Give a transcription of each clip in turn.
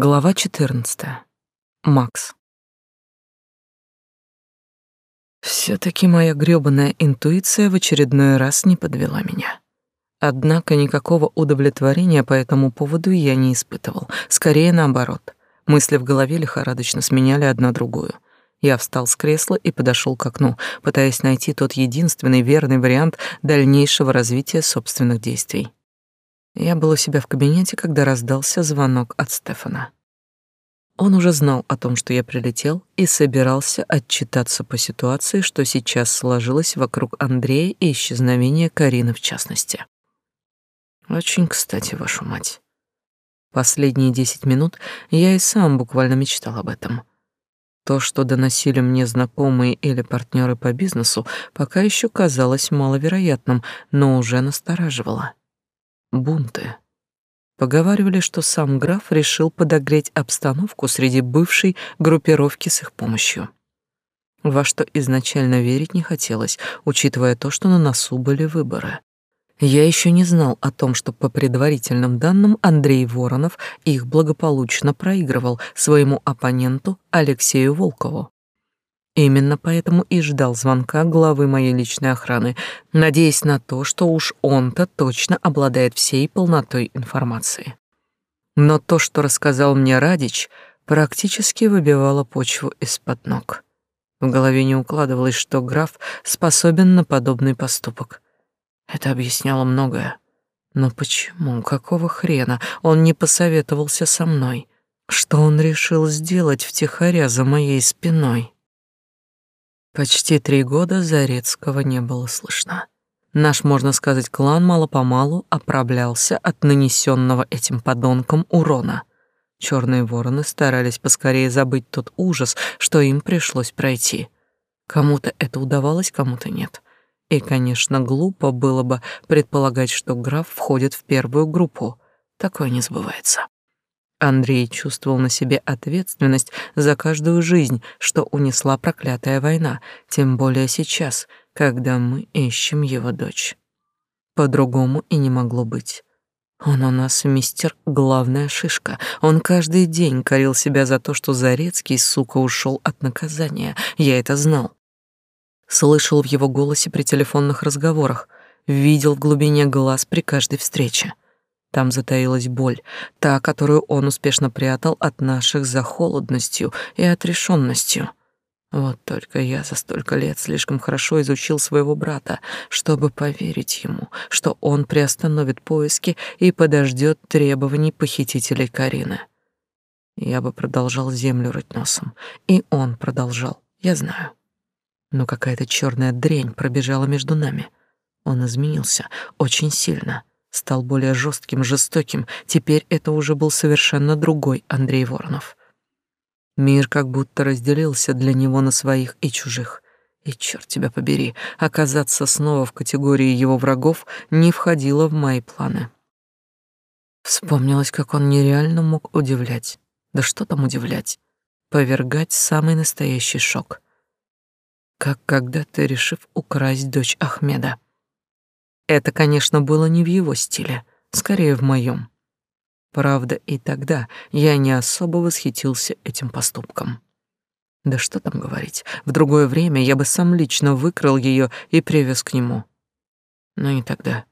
Глава 14. Макс. Все-таки моя грёбаная интуиция в очередной раз не подвела меня. Однако никакого удовлетворения по этому поводу я не испытывал. Скорее наоборот. Мысли в голове лихорадочно сменяли одна другую. Я встал с кресла и подошел к окну, пытаясь найти тот единственный верный вариант дальнейшего развития собственных действий. Я был у себя в кабинете, когда раздался звонок от Стефана. Он уже знал о том, что я прилетел, и собирался отчитаться по ситуации, что сейчас сложилось вокруг Андрея и исчезновения Карины в частности. Очень кстати, вашу мать. Последние десять минут я и сам буквально мечтал об этом. То, что доносили мне знакомые или партнеры по бизнесу, пока еще казалось маловероятным, но уже настораживало бунты. Поговаривали, что сам граф решил подогреть обстановку среди бывшей группировки с их помощью. Во что изначально верить не хотелось, учитывая то, что на носу были выборы. Я еще не знал о том, что по предварительным данным Андрей Воронов их благополучно проигрывал своему оппоненту Алексею Волкову. Именно поэтому и ждал звонка главы моей личной охраны, надеясь на то, что уж он-то точно обладает всей полнотой информации. Но то, что рассказал мне Радич, практически выбивало почву из-под ног. В голове не укладывалось, что граф способен на подобный поступок. Это объясняло многое. Но почему, какого хрена он не посоветовался со мной? Что он решил сделать втихаря за моей спиной? Почти три года Зарецкого не было слышно. Наш, можно сказать, клан мало-помалу оправлялся от нанесенного этим подонком урона. Черные вороны старались поскорее забыть тот ужас, что им пришлось пройти. Кому-то это удавалось, кому-то нет. И, конечно, глупо было бы предполагать, что граф входит в первую группу. Такое не сбывается. Андрей чувствовал на себе ответственность за каждую жизнь, что унесла проклятая война, тем более сейчас, когда мы ищем его дочь. По-другому и не могло быть. Он у нас мистер главная шишка. Он каждый день корил себя за то, что Зарецкий, сука, ушел от наказания. Я это знал. Слышал в его голосе при телефонных разговорах, видел в глубине глаз при каждой встрече. Там затаилась боль, та, которую он успешно прятал от наших за холодностью и отрешенностью. Вот только я за столько лет слишком хорошо изучил своего брата, чтобы поверить ему, что он приостановит поиски и подождет требований похитителей Карины. Я бы продолжал землю рыть носом, и он продолжал, я знаю. Но какая-то черная дрень пробежала между нами. Он изменился очень сильно — стал более жестким, жестоким. Теперь это уже был совершенно другой Андрей Воронов. Мир как будто разделился для него на своих и чужих. И черт тебя побери, оказаться снова в категории его врагов не входило в мои планы. Вспомнилось, как он нереально мог удивлять. Да что там удивлять? Повергать самый настоящий шок. Как когда-то решив украсть дочь Ахмеда. Это, конечно, было не в его стиле, скорее в моем. Правда, и тогда я не особо восхитился этим поступком. Да что там говорить, в другое время я бы сам лично выкрал ее и привез к нему. Но не тогда.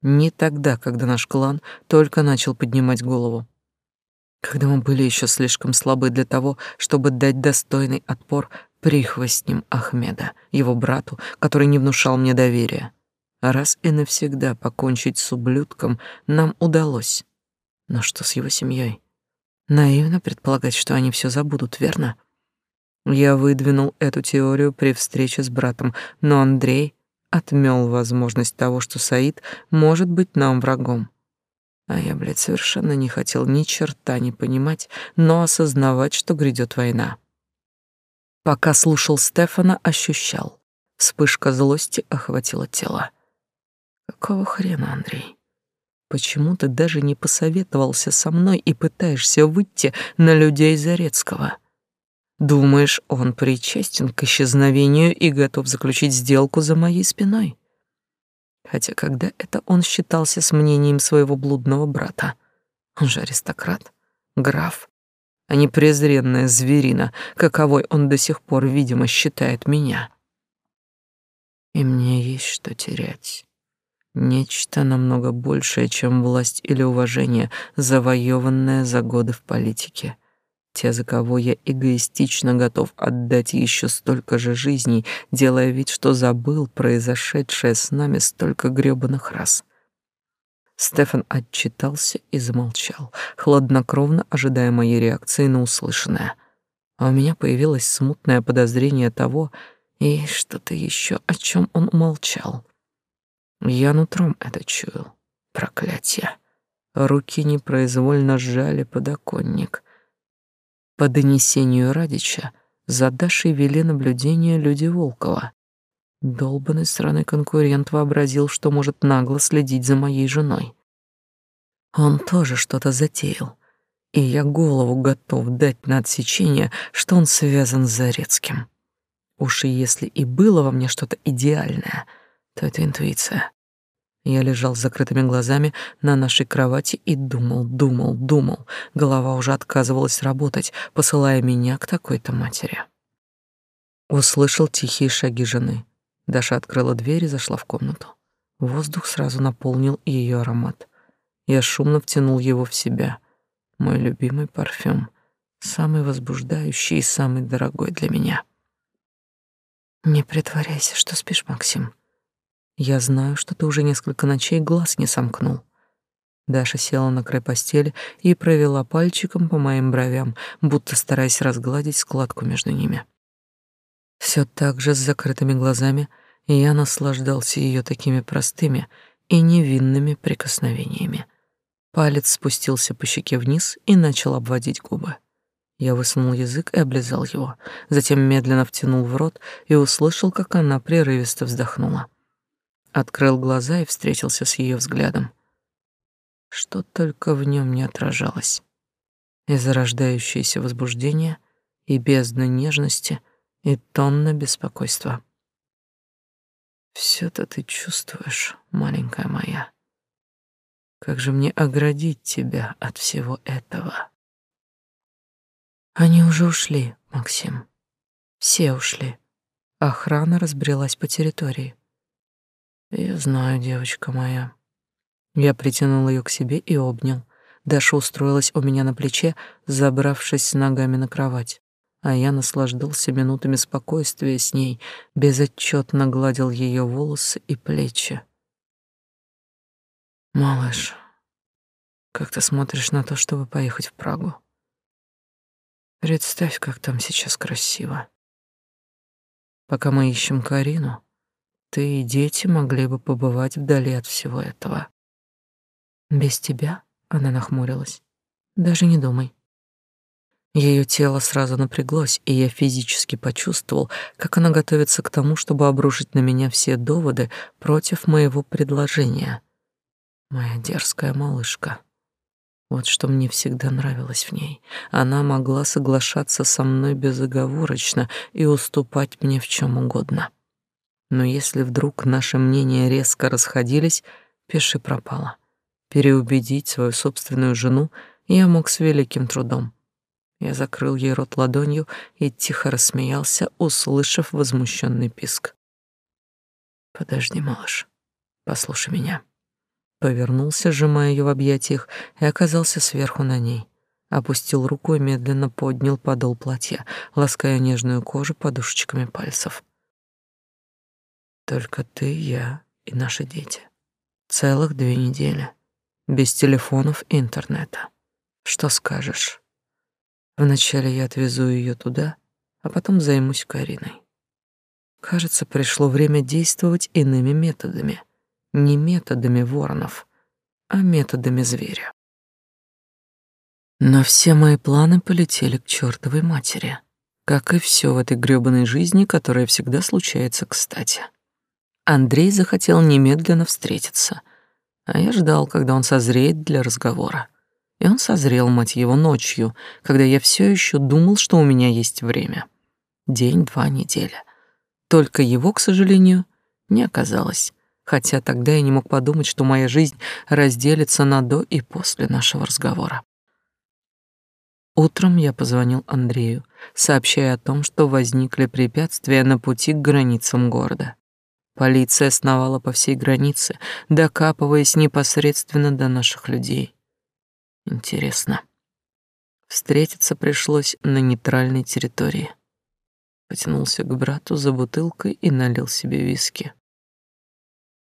Не тогда, когда наш клан только начал поднимать голову. Когда мы были еще слишком слабы для того, чтобы дать достойный отпор прихвостням Ахмеда, его брату, который не внушал мне доверия. Раз и навсегда покончить с ублюдком нам удалось. Но что с его семьей? Наивно предполагать, что они все забудут, верно? Я выдвинул эту теорию при встрече с братом, но Андрей отмёл возможность того, что Саид может быть нам врагом. А я, блядь, совершенно не хотел ни черта не понимать, но осознавать, что грядет война. Пока слушал Стефана, ощущал. Вспышка злости охватила тело. Какого хрена, Андрей? Почему ты даже не посоветовался со мной и пытаешься выйти на людей Зарецкого? Думаешь, он причастен к исчезновению и готов заключить сделку за моей спиной? Хотя когда это он считался с мнением своего блудного брата? Он же аристократ, граф, а не презренная зверина, каковой он до сих пор, видимо, считает меня. И мне есть что терять. Нечто намного большее, чем власть или уважение, завоеванное за годы в политике. Те, за кого я эгоистично готов отдать еще столько же жизней, делая вид, что забыл произошедшее с нами столько грёбаных раз. Стефан отчитался и замолчал, хладнокровно ожидая моей реакции на услышанное. А у меня появилось смутное подозрение того, и что-то еще, о чем он умолчал. Я нутром это чуял. Проклятие. Руки непроизвольно сжали подоконник. По донесению Радича за Дашей вели наблюдение люди Волкова. Долбанный сраный конкурент вообразил, что может нагло следить за моей женой. Он тоже что-то затеял, и я голову готов дать на отсечение, что он связан с Зарецким. Уж и если и было во мне что-то идеальное, то это интуиция. Я лежал с закрытыми глазами на нашей кровати и думал, думал, думал. Голова уже отказывалась работать, посылая меня к такой-то матери. Услышал тихие шаги жены. Даша открыла дверь и зашла в комнату. Воздух сразу наполнил ее аромат. Я шумно втянул его в себя. Мой любимый парфюм, самый возбуждающий и самый дорогой для меня. Не притворяйся, что спишь, Максим. Я знаю, что ты уже несколько ночей глаз не сомкнул. Даша села на край постели и провела пальчиком по моим бровям, будто стараясь разгладить складку между ними. Все так же с закрытыми глазами я наслаждался ее такими простыми и невинными прикосновениями. Палец спустился по щеке вниз и начал обводить губы. Я высунул язык и облизал его, затем медленно втянул в рот и услышал, как она прерывисто вздохнула. Открыл глаза и встретился с ее взглядом. Что только в нем не отражалось. И зарождающееся возбуждение, и бездна нежности, и тонна беспокойства. Все-то ты чувствуешь, маленькая моя. Как же мне оградить тебя от всего этого? Они уже ушли, Максим. Все ушли. Охрана разбрелась по территории. Я знаю, девочка моя. Я притянул ее к себе и обнял. Даша устроилась у меня на плече, забравшись ногами на кровать, а я наслаждался минутами спокойствия с ней, безотчетно гладил ее волосы и плечи. Малыш, как ты смотришь на то, чтобы поехать в Прагу? Представь, как там сейчас красиво. Пока мы ищем Карину, ты и дети могли бы побывать вдали от всего этого. Без тебя, она нахмурилась. Даже не думай. Ее тело сразу напряглось, и я физически почувствовал, как она готовится к тому, чтобы обрушить на меня все доводы против моего предложения — Моя дерзкая малышка. Вот что мне всегда нравилось в ней. Она могла соглашаться со мной безоговорочно и уступать мне в чем угодно. Но если вдруг наши мнения резко расходились, пиши пропало. Переубедить свою собственную жену я мог с великим трудом. Я закрыл ей рот ладонью и тихо рассмеялся, услышав возмущенный писк. «Подожди, малыш, послушай меня» повернулся, сжимая ее в объятиях, и оказался сверху на ней. Опустил руку и медленно поднял подол платья, лаская нежную кожу подушечками пальцев. Только ты, я и наши дети. Целых две недели. Без телефонов и интернета. Что скажешь? Вначале я отвезу ее туда, а потом займусь Кариной. Кажется, пришло время действовать иными методами — не методами воронов, а методами зверя. Но все мои планы полетели к чертовой матери, как и все в этой грёбаной жизни, которая всегда случается кстати. Андрей захотел немедленно встретиться, а я ждал, когда он созреет для разговора. И он созрел, мать его, ночью, когда я все еще думал, что у меня есть время. День, два, неделя. Только его, к сожалению, не оказалось хотя тогда я не мог подумать, что моя жизнь разделится на до и после нашего разговора. Утром я позвонил Андрею, сообщая о том, что возникли препятствия на пути к границам города. Полиция сновала по всей границе, докапываясь непосредственно до наших людей. Интересно. Встретиться пришлось на нейтральной территории. Потянулся к брату за бутылкой и налил себе виски.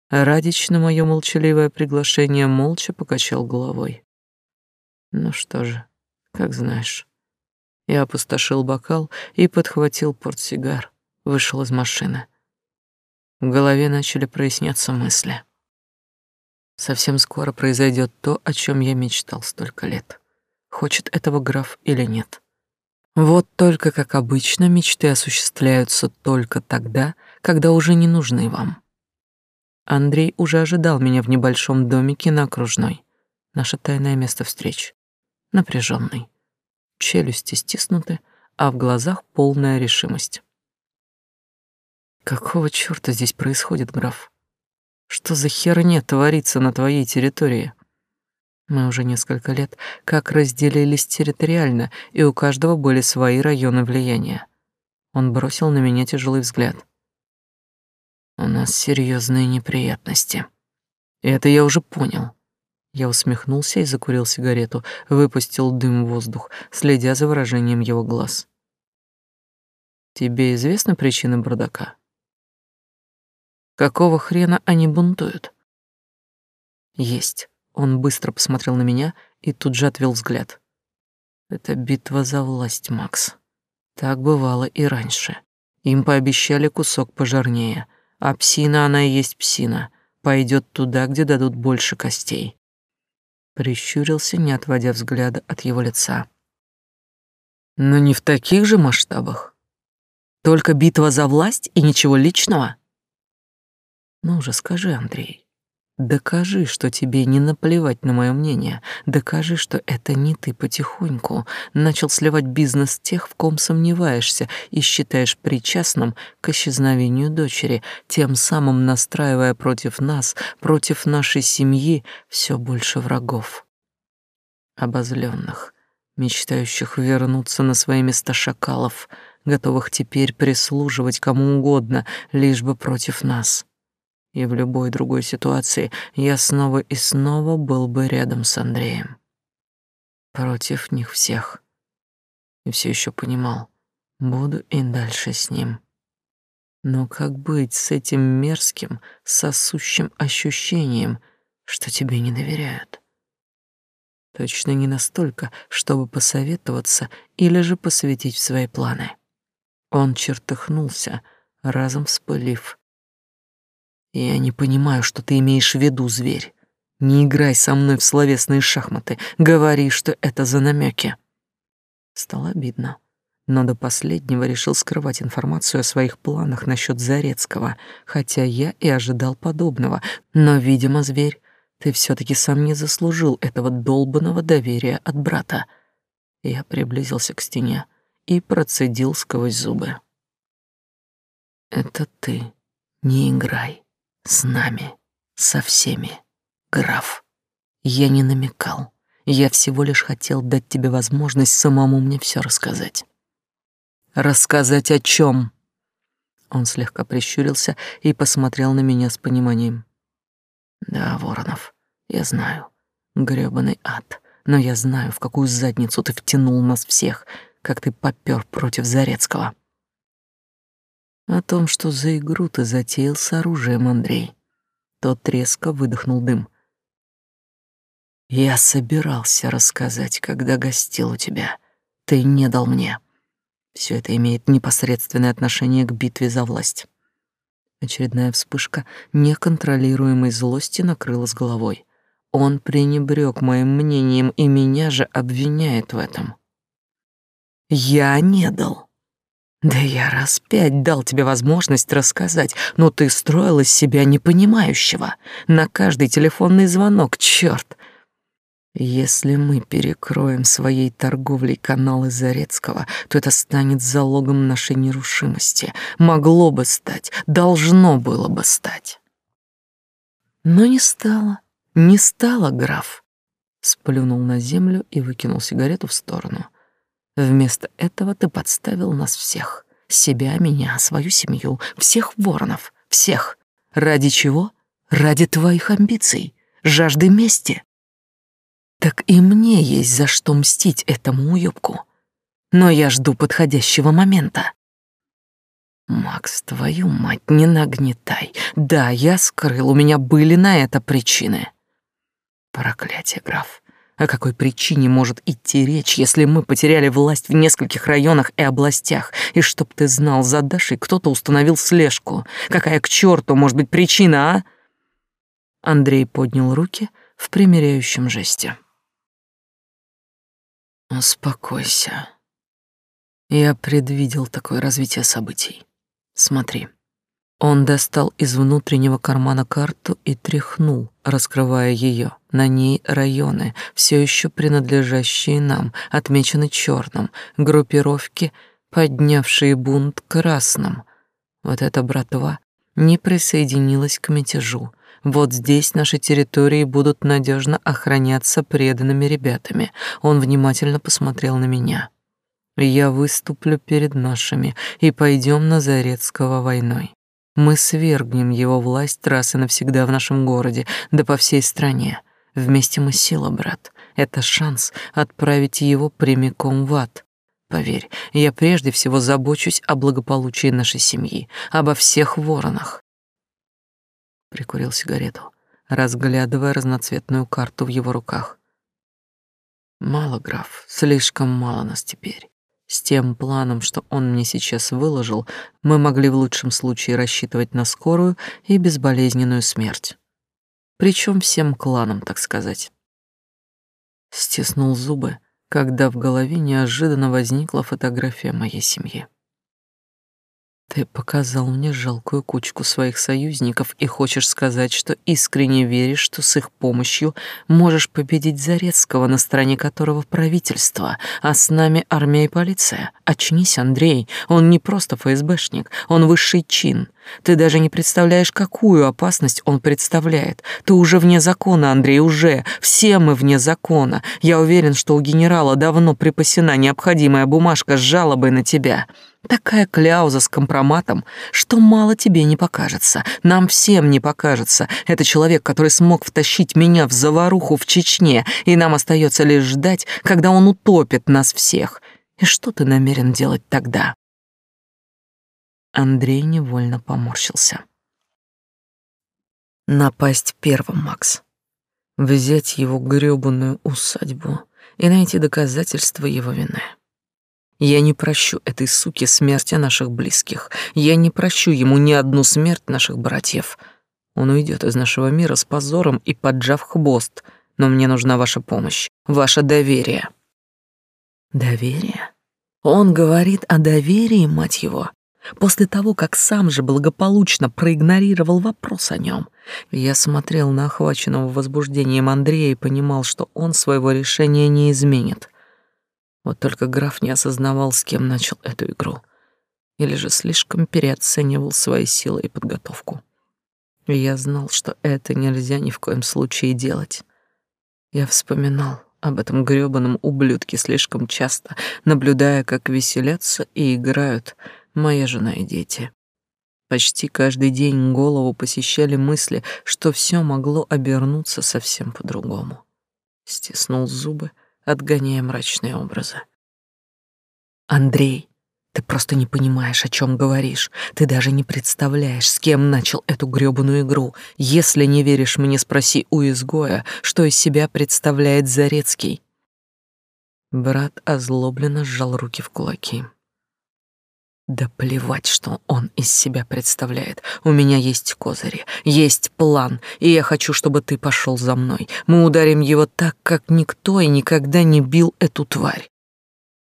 Радич на мое молчаливое приглашение молча покачал головой. Ну что же, как знаешь. Я опустошил бокал и подхватил портсигар, вышел из машины. В голове начали проясняться мысли. Совсем скоро произойдет то, о чем я мечтал столько лет. Хочет этого граф или нет. Вот только, как обычно, мечты осуществляются только тогда, когда уже не нужны вам. Андрей уже ожидал меня в небольшом домике на окружной. Наше тайное место встреч. Напряженный. Челюсти стиснуты, а в глазах полная решимость. Какого чёрта здесь происходит, граф? Что за херня творится на твоей территории? Мы уже несколько лет как разделились территориально, и у каждого были свои районы влияния. Он бросил на меня тяжелый взгляд. У нас серьезные неприятности. Это я уже понял. Я усмехнулся и закурил сигарету, выпустил дым в воздух, следя за выражением его глаз. Тебе известна причина бардака? Какого хрена они бунтуют? Есть. Он быстро посмотрел на меня и тут же отвел взгляд. Это битва за власть, Макс. Так бывало и раньше. Им пообещали кусок пожирнее — а псина она и есть псина. Пойдет туда, где дадут больше костей. Прищурился, не отводя взгляда от его лица. Но не в таких же масштабах. Только битва за власть и ничего личного. Ну уже скажи, Андрей, Докажи, что тебе не наплевать на мое мнение. Докажи, что это не ты потихоньку начал сливать бизнес тех, в ком сомневаешься и считаешь причастным к исчезновению дочери, тем самым настраивая против нас, против нашей семьи все больше врагов. Обозленных, мечтающих вернуться на свои места шакалов, готовых теперь прислуживать кому угодно, лишь бы против нас и в любой другой ситуации я снова и снова был бы рядом с Андреем. Против них всех. И все еще понимал, буду и дальше с ним. Но как быть с этим мерзким, сосущим ощущением, что тебе не доверяют? Точно не настолько, чтобы посоветоваться или же посвятить в свои планы. Он чертыхнулся, разом вспылив, я не понимаю, что ты имеешь в виду, зверь. Не играй со мной в словесные шахматы. Говори, что это за намеки. Стало обидно, но до последнего решил скрывать информацию о своих планах насчет Зарецкого, хотя я и ожидал подобного. Но, видимо, зверь, ты все таки сам не заслужил этого долбанного доверия от брата. Я приблизился к стене и процедил сквозь зубы. Это ты. Не играй. С нами, со всеми, граф. Я не намекал. Я всего лишь хотел дать тебе возможность самому мне все рассказать. Рассказать о чем? Он слегка прищурился и посмотрел на меня с пониманием. Да, Воронов, я знаю. грёбаный ад. Но я знаю, в какую задницу ты втянул нас всех, как ты попёр против Зарецкого. О том, что за игру ты затеял с оружием, Андрей. Тот резко выдохнул дым. Я собирался рассказать, когда гостил у тебя. Ты не дал мне. Все это имеет непосредственное отношение к битве за власть. Очередная вспышка неконтролируемой злости накрыла с головой. Он пренебрег моим мнением и меня же обвиняет в этом. Я не дал. Да я раз пять дал тебе возможность рассказать, но ты строил из себя непонимающего. На каждый телефонный звонок, черт. Если мы перекроем своей торговлей каналы Зарецкого, то это станет залогом нашей нерушимости. Могло бы стать, должно было бы стать. Но не стало, не стало, граф. Сплюнул на землю и выкинул сигарету в сторону. Вместо этого ты подставил нас всех. Себя, меня, свою семью, всех воронов, всех. Ради чего? Ради твоих амбиций, жажды мести. Так и мне есть за что мстить этому уёбку. Но я жду подходящего момента. Макс, твою мать, не нагнетай. Да, я скрыл, у меня были на это причины. Проклятие, граф. О какой причине может идти речь, если мы потеряли власть в нескольких районах и областях? И чтоб ты знал, за Дашей кто-то установил слежку. Какая к черту может быть причина, а? Андрей поднял руки в примиряющем жесте. Успокойся. Я предвидел такое развитие событий. Смотри. Он достал из внутреннего кармана карту и тряхнул, раскрывая ее. На ней районы, все еще принадлежащие нам, отмечены черным, группировки, поднявшие бунт красным. Вот эта братва не присоединилась к мятежу. Вот здесь наши территории будут надежно охраняться преданными ребятами. Он внимательно посмотрел на меня. Я выступлю перед нашими и пойдем на Зарецкого войной. Мы свергнем его власть раз и навсегда в нашем городе, да по всей стране. Вместе мы сила, брат. Это шанс отправить его прямиком в ад. Поверь, я прежде всего забочусь о благополучии нашей семьи, обо всех воронах. Прикурил сигарету, разглядывая разноцветную карту в его руках. Мало, граф, слишком мало нас теперь. С тем планом, что он мне сейчас выложил, мы могли в лучшем случае рассчитывать на скорую и безболезненную смерть. Причем всем кланам, так сказать. Стиснул зубы, когда в голове неожиданно возникла фотография моей семьи. Ты показал мне жалкую кучку своих союзников и хочешь сказать, что искренне веришь, что с их помощью можешь победить Зарецкого, на стороне которого правительство, а с нами армия и полиция. Очнись, Андрей, он не просто ФСБшник, он высший чин. Ты даже не представляешь, какую опасность он представляет. Ты уже вне закона, Андрей, уже. Все мы вне закона. Я уверен, что у генерала давно припасена необходимая бумажка с жалобой на тебя. Такая кляуза с компроматом, что мало тебе не покажется, нам всем не покажется. Это человек, который смог втащить меня в заваруху в Чечне, и нам остается лишь ждать, когда он утопит нас всех. И что ты намерен делать тогда? Андрей невольно поморщился. Напасть первым, Макс. Взять его грёбаную усадьбу и найти доказательства его вины. Я не прощу этой суке смерти наших близких. Я не прощу ему ни одну смерть наших братьев. Он уйдет из нашего мира с позором и поджав хвост, но мне нужна ваша помощь, ваше доверие. Доверие? Он говорит о доверии, мать его. После того, как сам же благополучно проигнорировал вопрос о нем, я смотрел на охваченного возбуждением Андрея и понимал, что он своего решения не изменит — вот только граф не осознавал, с кем начал эту игру. Или же слишком переоценивал свои силы и подготовку. И я знал, что это нельзя ни в коем случае делать. Я вспоминал об этом грёбаном ублюдке слишком часто, наблюдая, как веселятся и играют моя жена и дети. Почти каждый день голову посещали мысли, что все могло обернуться совсем по-другому. Стиснул зубы, отгоняя мрачные образы. Андрей, ты просто не понимаешь, о чем говоришь. Ты даже не представляешь, с кем начал эту грёбаную игру. Если не веришь мне, спроси у изгоя, что из себя представляет Зарецкий. Брат озлобленно сжал руки в кулаки. Да плевать, что он из себя представляет. У меня есть козыри, есть план, и я хочу, чтобы ты пошел за мной. Мы ударим его так, как никто и никогда не бил эту тварь.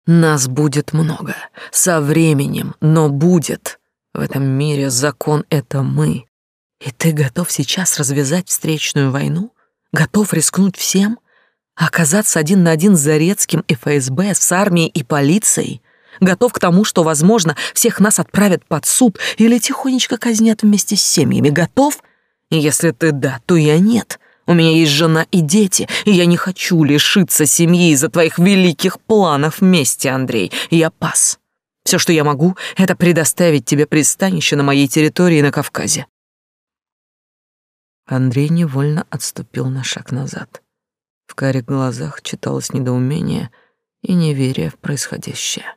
Нас будет много, со временем, но будет. В этом мире закон — это мы. И ты готов сейчас развязать встречную войну? Готов рискнуть всем? Оказаться один на один с Зарецким ФСБ, с армией и полицией? Готов к тому, что, возможно, всех нас отправят под суд или тихонечко казнят вместе с семьями. Готов? Если ты да, то я нет. У меня есть жена и дети, и я не хочу лишиться семьи из-за твоих великих планов вместе, Андрей. Я пас. Все, что я могу, это предоставить тебе пристанище на моей территории на Кавказе. Андрей невольно отступил на шаг назад. В карих глазах читалось недоумение и неверие в происходящее.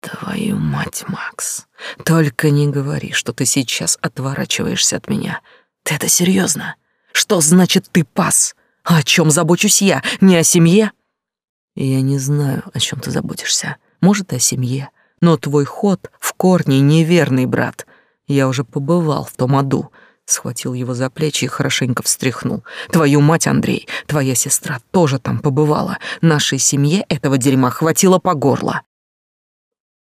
Твою мать, Макс, только не говори, что ты сейчас отворачиваешься от меня. Ты это серьезно? Что значит ты пас? О чем забочусь я? Не о семье? Я не знаю, о чем ты заботишься. Может, о семье. Но твой ход в корне неверный, брат. Я уже побывал в том аду. Схватил его за плечи и хорошенько встряхнул. Твою мать, Андрей, твоя сестра тоже там побывала. Нашей семье этого дерьма хватило по горло.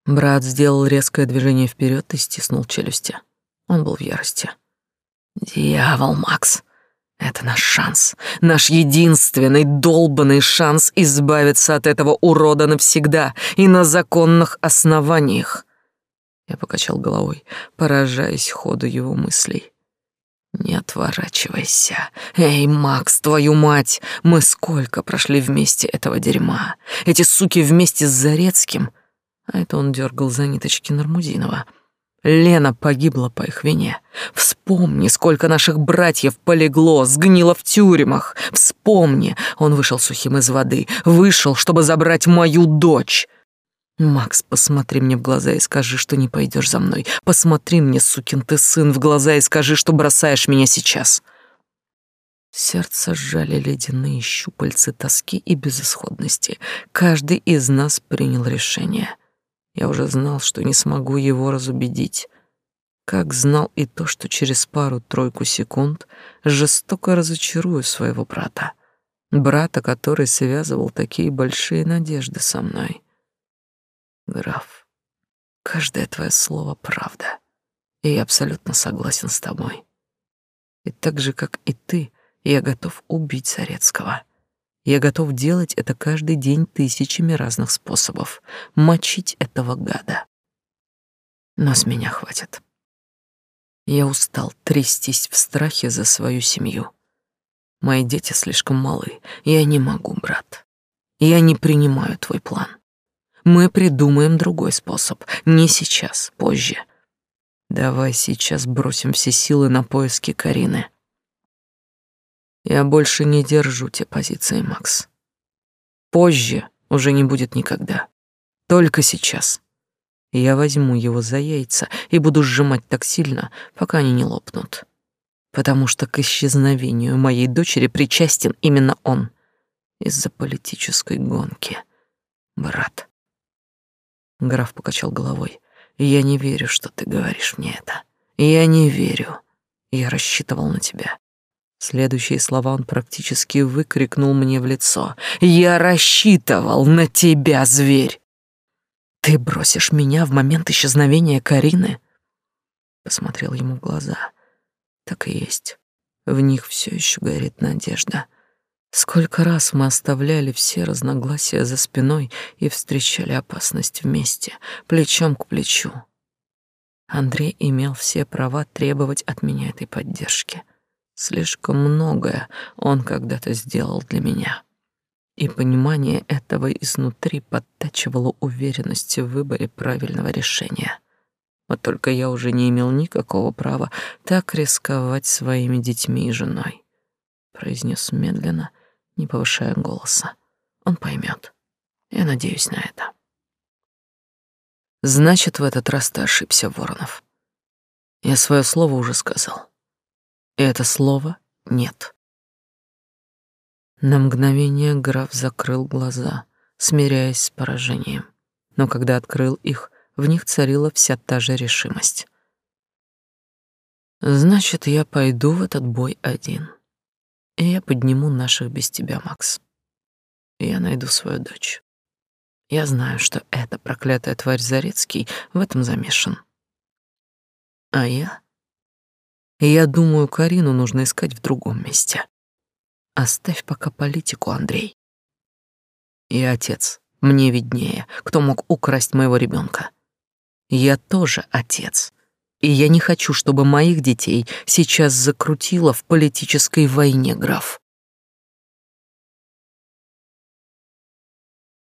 Брат сделал резкое движение вперед и стиснул челюсти. Он был в ярости. Дьявол, Макс. Это наш шанс, наш единственный долбанный шанс избавиться от этого урода навсегда и на законных основаниях. Я покачал головой, поражаясь ходу его мыслей. Не отворачивайся. Эй, Макс, твою мать, мы сколько прошли вместе этого дерьма. Эти суки вместе с Зарецким. А это он дергал за ниточки Нармузинова. Лена погибла по их вине. Вспомни, сколько наших братьев полегло, сгнило в тюрьмах. Вспомни, он вышел сухим из воды, вышел, чтобы забрать мою дочь. Макс, посмотри мне в глаза и скажи, что не пойдешь за мной. Посмотри мне, сукин ты сын, в глаза и скажи, что бросаешь меня сейчас. Сердце сжали ледяные щупальцы тоски и безысходности. Каждый из нас принял решение — я уже знал, что не смогу его разубедить. Как знал и то, что через пару-тройку секунд жестоко разочарую своего брата. Брата, который связывал такие большие надежды со мной. Граф, каждое твое слово — правда, и я абсолютно согласен с тобой. И так же, как и ты, я готов убить Зарецкого. Я готов делать это каждый день тысячами разных способов. Мочить этого гада. Но с меня хватит. Я устал трястись в страхе за свою семью. Мои дети слишком малы. Я не могу, брат. Я не принимаю твой план. Мы придумаем другой способ. Не сейчас, позже. Давай сейчас бросим все силы на поиски Карины. Я больше не держу те позиции, Макс. Позже уже не будет никогда. Только сейчас. Я возьму его за яйца и буду сжимать так сильно, пока они не лопнут. Потому что к исчезновению моей дочери причастен именно он. Из-за политической гонки. Брат. Граф покачал головой. Я не верю, что ты говоришь мне это. Я не верю. Я рассчитывал на тебя. Следующие слова он практически выкрикнул мне в лицо. «Я рассчитывал на тебя, зверь!» «Ты бросишь меня в момент исчезновения Карины?» Посмотрел ему в глаза. Так и есть. В них все еще горит надежда. Сколько раз мы оставляли все разногласия за спиной и встречали опасность вместе, плечом к плечу. Андрей имел все права требовать от меня этой поддержки — Слишком многое он когда-то сделал для меня. И понимание этого изнутри подтачивало уверенность в выборе правильного решения. Вот только я уже не имел никакого права так рисковать своими детьми и женой, произнес медленно, не повышая голоса. Он поймет. Я надеюсь на это. Значит, в этот раз ты ошибся, Воронов. Я свое слово уже сказал. Это слово «нет». На мгновение граф закрыл глаза, смиряясь с поражением. Но когда открыл их, в них царила вся та же решимость. «Значит, я пойду в этот бой один. И я подниму наших без тебя, Макс. я найду свою дочь. Я знаю, что эта проклятая тварь Зарецкий в этом замешан. А я я думаю, Карину нужно искать в другом месте. Оставь пока политику, Андрей. И отец, мне виднее, кто мог украсть моего ребенка. Я тоже отец, И я не хочу, чтобы моих детей сейчас закрутило в политической войне, граф.